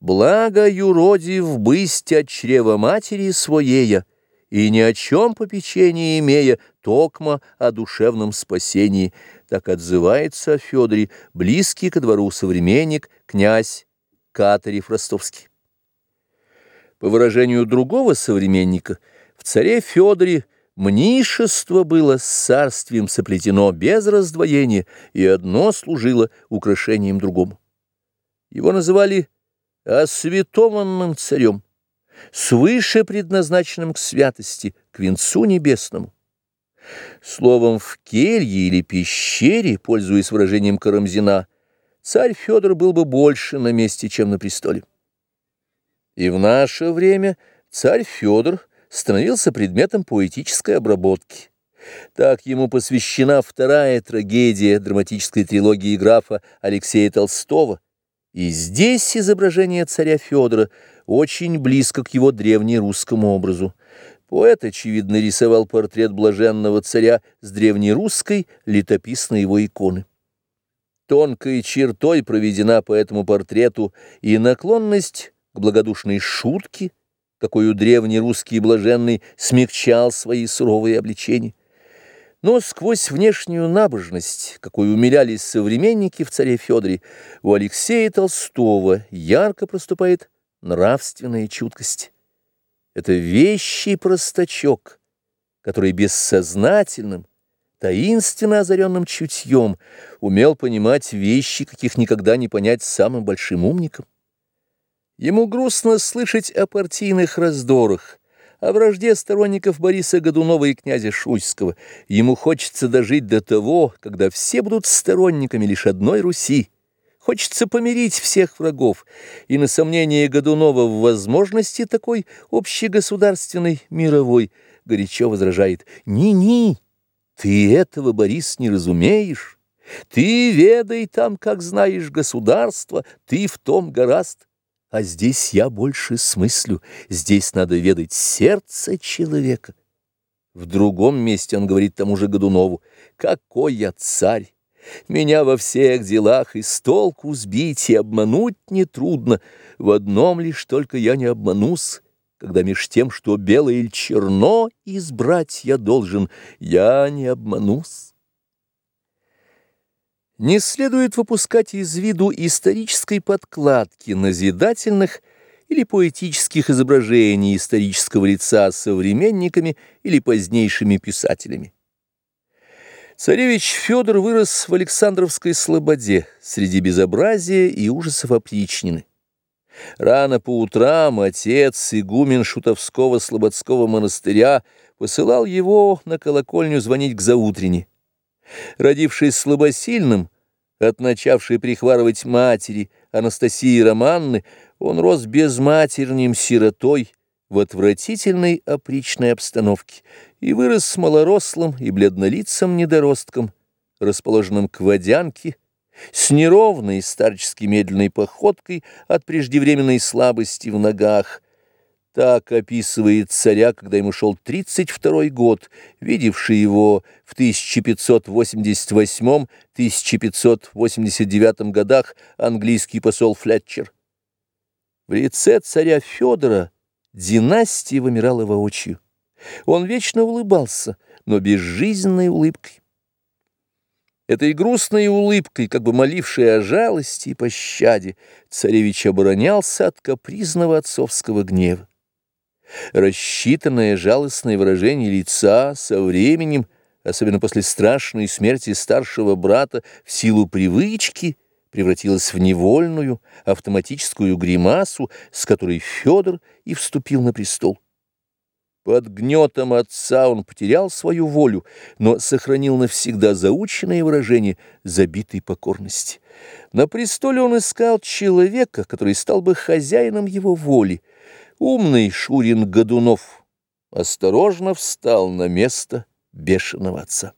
Благо юродив бысть от чрева матери своея, и ни о чем попечения имея, токмо о душевном спасении, так отзывается о Федоре, близкий ко двору современник, князь Катарев Ростовский. По выражению другого современника, в царе Федоре мнишество было с царствием соплетено без раздвоения, и одно служило украшением другому. Его называли осветованным царем, свыше предназначенным к святости, к венцу небесному. Словом, в келье или пещере, пользуясь выражением Карамзина, царь Федор был бы больше на месте, чем на престоле. И в наше время царь Федор становился предметом поэтической обработки. Так ему посвящена вторая трагедия драматической трилогии графа Алексея Толстого – и здесь изображение царя Федора очень близко к его древнерусскому образу. Поэт, очевидно, рисовал портрет блаженного царя с древнерусской летописной его иконы. Тонкой чертой проведена по этому портрету и наклонность к благодушной шутке, какую древнерусский блаженный смягчал свои суровые обличения. Но сквозь внешнюю набожность, какой умилялись современники в царе Федоре, у Алексея Толстого ярко проступает нравственная чуткость. Это вещий простачок, который бессознательным, таинственно озаренным чутьем умел понимать вещи, каких никогда не понять самым большим умникам. Ему грустно слышать о партийных раздорах, о вражде сторонников Бориса Годунова и князя Шуйского. Ему хочется дожить до того, когда все будут сторонниками лишь одной Руси. Хочется помирить всех врагов, и на сомнение Годунова в возможности такой общегосударственной мировой горячо возражает «Ни-ни, ты этого, Борис, не разумеешь». Ты ведай там, как знаешь государство, ты в том гораст. А здесь я больше смыслю, здесь надо ведать сердце человека. В другом месте он говорит тому же Годунову, «Какой я царь! Меня во всех делах и с толку сбить и обмануть нетрудно. В одном лишь только я не обманусь, когда меж тем, что белое или черно избрать я должен, я не обманусь». Не следует выпускать из виду исторической подкладки назидательных или поэтических изображений исторического лица современниками или позднейшими писателями. Царевич Федор вырос в Александровской слободе среди безобразия и ужасов опричнины. Рано по утрам отец, игумен Шутовского слободского монастыря, посылал его на колокольню звонить к заутрене. Родившись слабосильным, от начавшей прихварывать матери Анастасии Романны, он рос безматерним сиротой в отвратительной опричной обстановке и вырос с малорослым и бледнолицым недоростком, расположенным к водянке, с неровной старчески медленной походкой от преждевременной слабости в ногах, так описывает царя, когда ему шел 32 год, видевший его в 1588-1589 годах английский посол Флетчер. В лице царя Федора династия вымирала воочию. Он вечно улыбался, но безжизненной улыбкой. Этой грустной улыбкой, как бы молившей о жалости и пощаде, царевич оборонялся от капризного отцовского гнева. Рассчитанное жалостное выражение лица со временем, особенно после страшной смерти старшего брата, в силу привычки превратилось в невольную автоматическую гримасу, с которой Федор и вступил на престол. Под гнетом отца он потерял свою волю, но сохранил навсегда заученное выражение забитой покорности. На престоле он искал человека, который стал бы хозяином его воли, Умный Шурин Годунов осторожно встал на место бешеного отца.